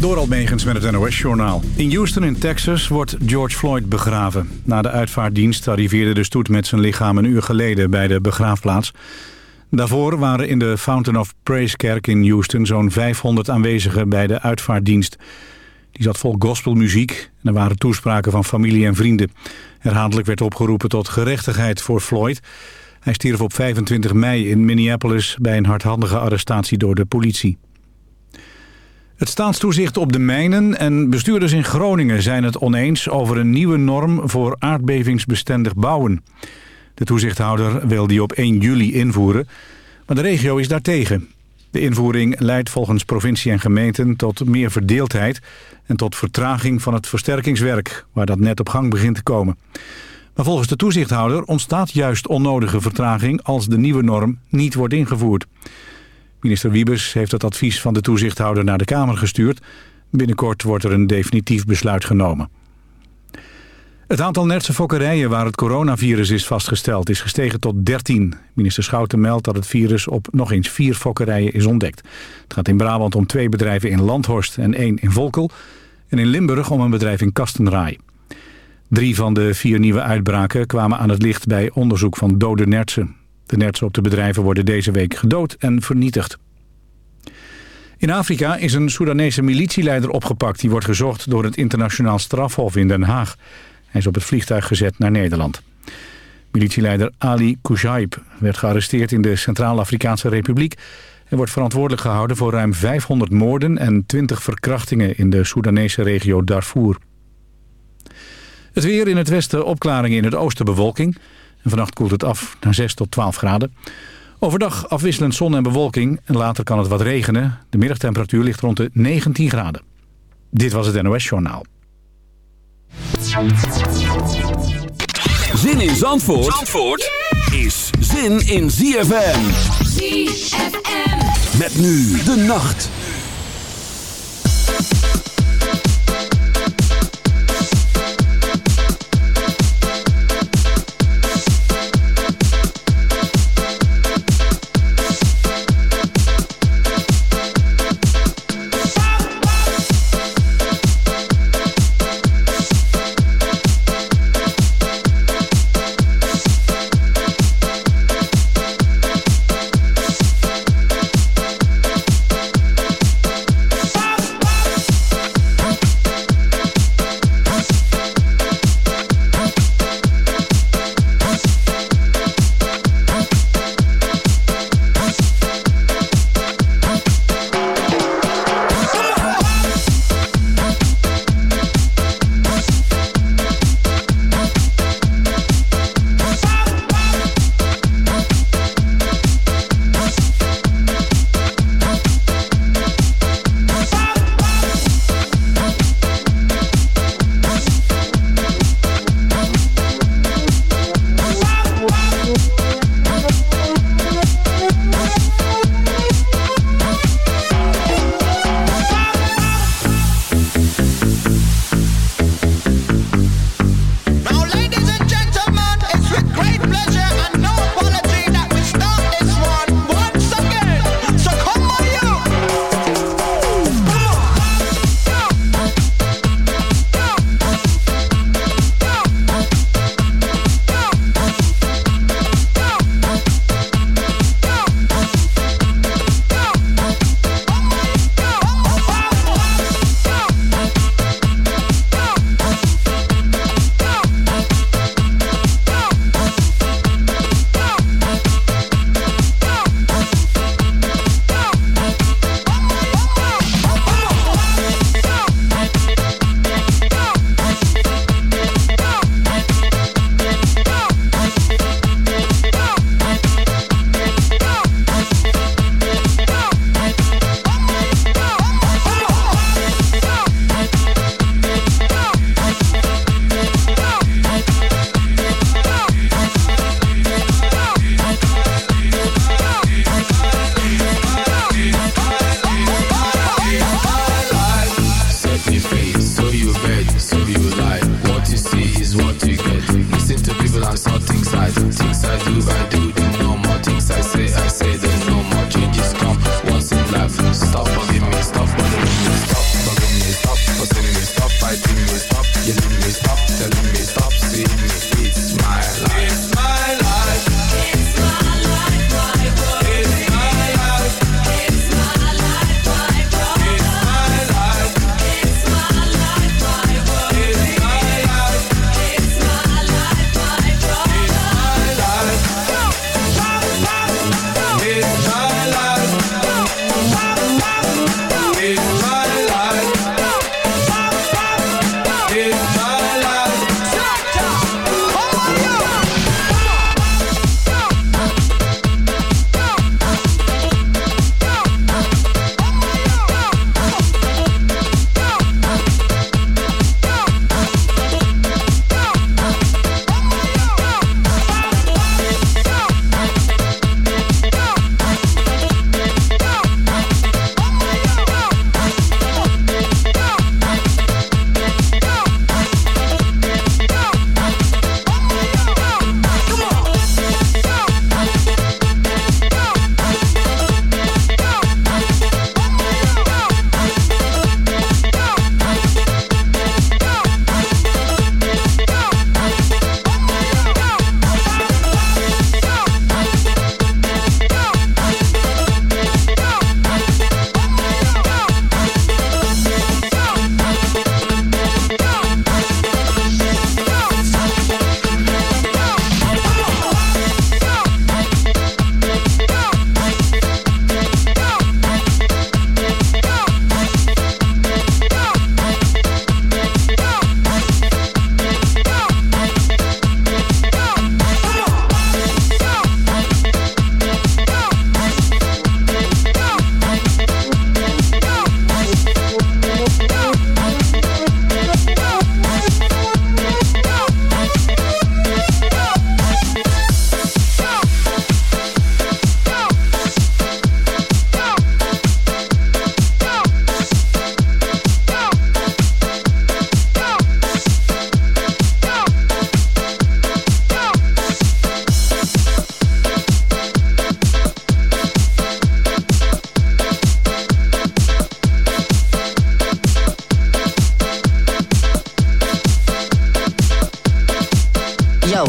Door Almegens met het NOS-journaal. In Houston in Texas wordt George Floyd begraven. Na de uitvaartdienst arriveerde de stoet met zijn lichaam een uur geleden bij de begraafplaats. Daarvoor waren in de Fountain of Praise kerk in Houston zo'n 500 aanwezigen bij de uitvaartdienst. Die zat vol gospelmuziek en er waren toespraken van familie en vrienden. Herhaaldelijk werd opgeroepen tot gerechtigheid voor Floyd. Hij stierf op 25 mei in Minneapolis bij een hardhandige arrestatie door de politie. Het staatstoezicht op de mijnen en bestuurders in Groningen zijn het oneens over een nieuwe norm voor aardbevingsbestendig bouwen. De toezichthouder wil die op 1 juli invoeren, maar de regio is daartegen. De invoering leidt volgens provincie en gemeenten tot meer verdeeldheid en tot vertraging van het versterkingswerk, waar dat net op gang begint te komen. Maar volgens de toezichthouder ontstaat juist onnodige vertraging als de nieuwe norm niet wordt ingevoerd. Minister Wiebes heeft het advies van de toezichthouder naar de Kamer gestuurd. Binnenkort wordt er een definitief besluit genomen. Het aantal Nertse fokkerijen waar het coronavirus is vastgesteld is gestegen tot 13. Minister Schouten meldt dat het virus op nog eens vier fokkerijen is ontdekt. Het gaat in Brabant om twee bedrijven in Landhorst en één in Volkel. En in Limburg om een bedrijf in Kastenraai. Drie van de vier nieuwe uitbraken kwamen aan het licht bij onderzoek van dode nertsen. De nertsen op de bedrijven worden deze week gedood en vernietigd. In Afrika is een Soedanese militieleider opgepakt. Die wordt gezocht door het internationaal strafhof in Den Haag. Hij is op het vliegtuig gezet naar Nederland. Militieleider Ali Koujaib werd gearresteerd in de Centraal-Afrikaanse Republiek... en wordt verantwoordelijk gehouden voor ruim 500 moorden en 20 verkrachtingen in de Soedanese regio Darfur. Het weer in het westen opklaringen in het oosten bewolking. En vannacht koelt het af naar 6 tot 12 graden. Overdag afwisselend zon en bewolking. En later kan het wat regenen. De middagtemperatuur ligt rond de 19 graden. Dit was het NOS Journaal. Zin in Zandvoort, Zandvoort is zin in ZFM. ZFM. Met nu de nacht.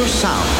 to sound.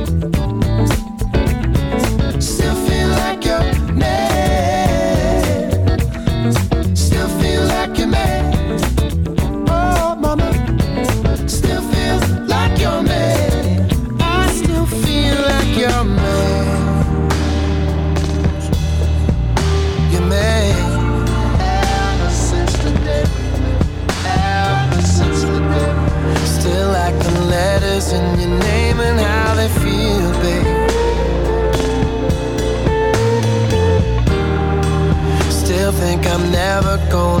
gone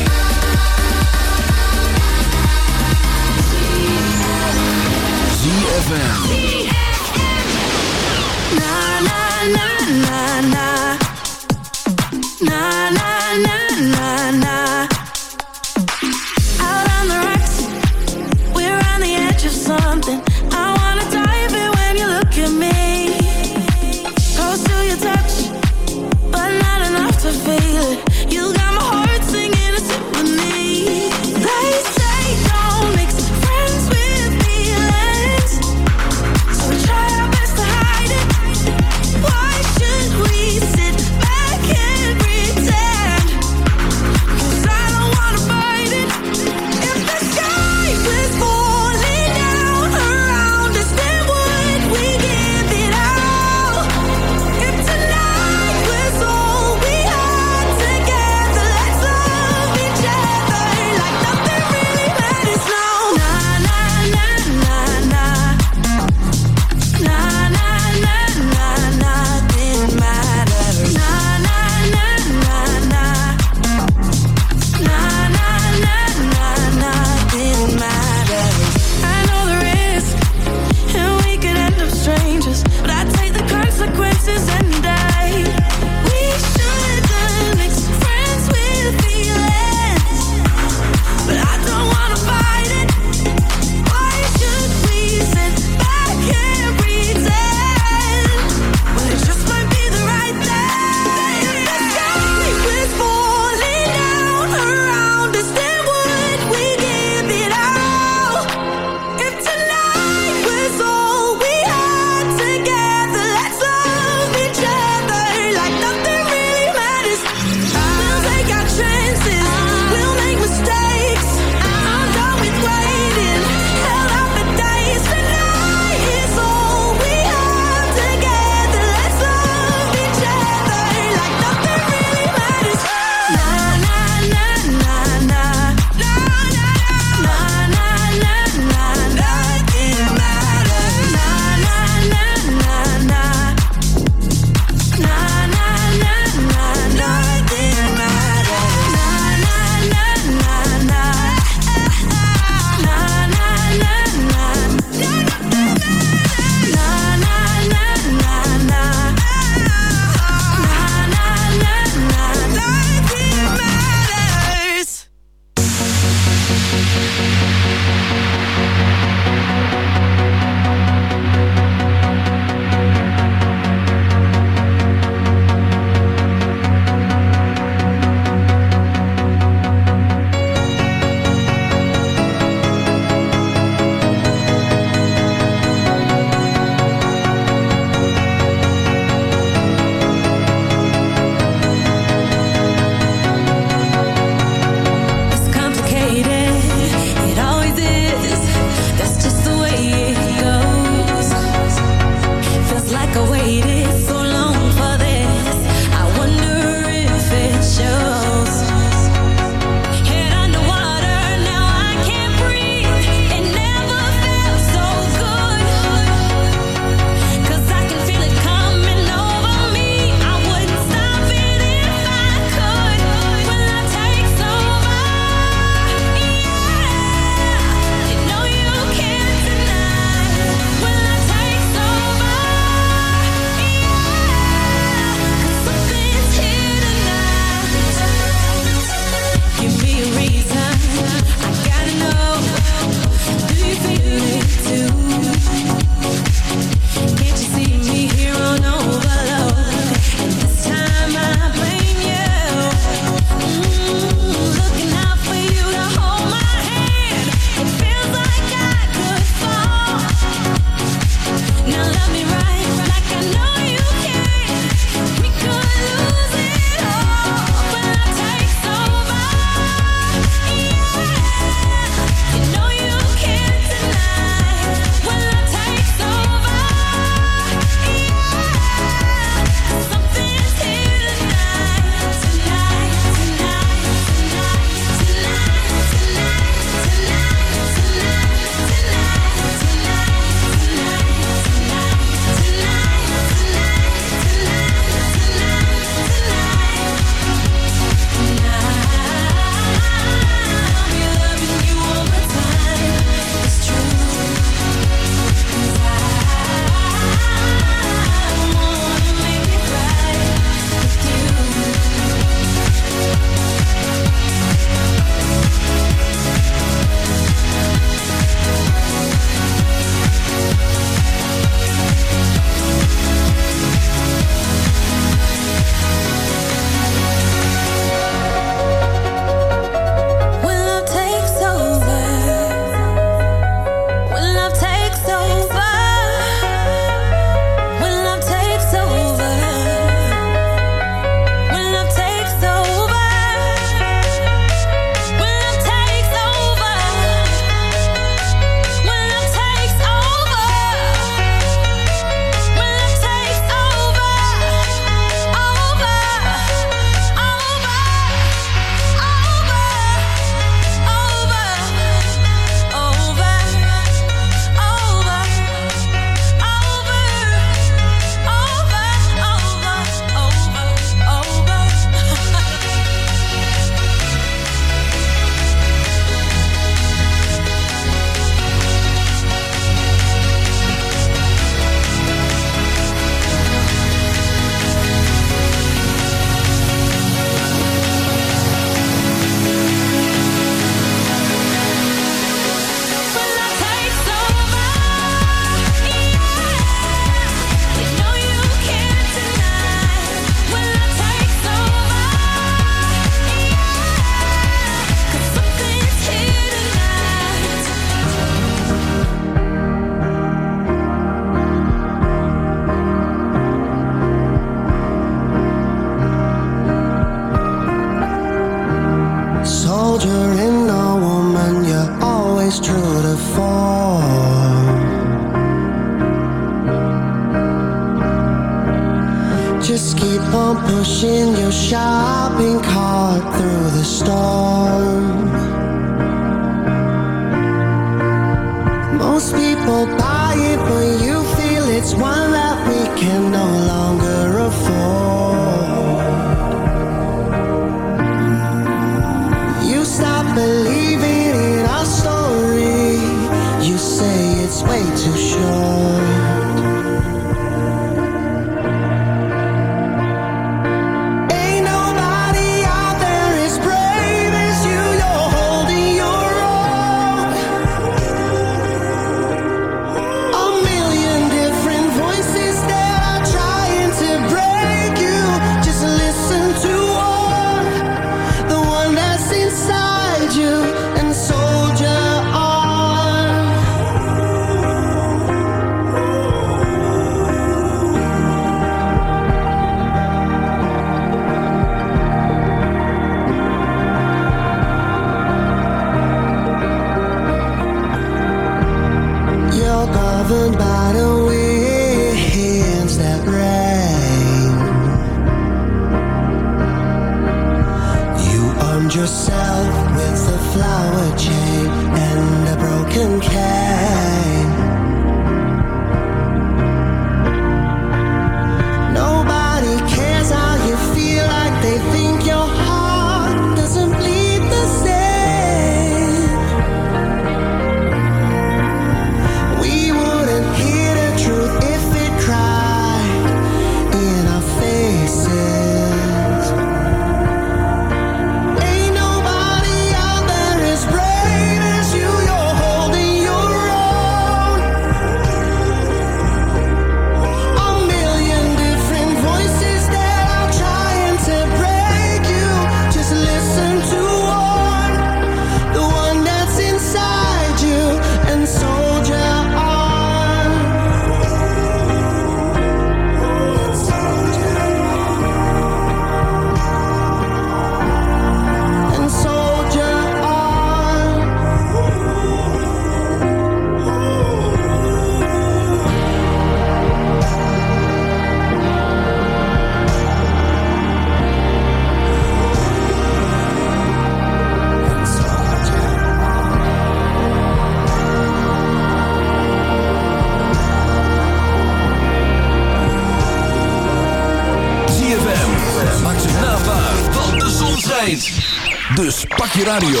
radio.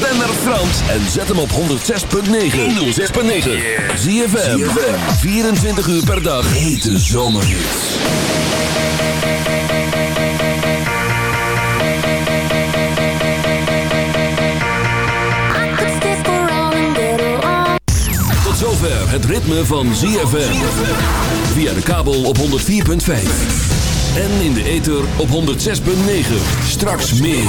Ben naar Frans en zet hem op 106.9. 106.9. Zie 24 uur per dag. Hete zomerhits. Tot zover het ritme van ZFM. Via de kabel op 104.5. En in de ether op 106.9. Straks meer.